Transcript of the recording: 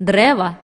дерева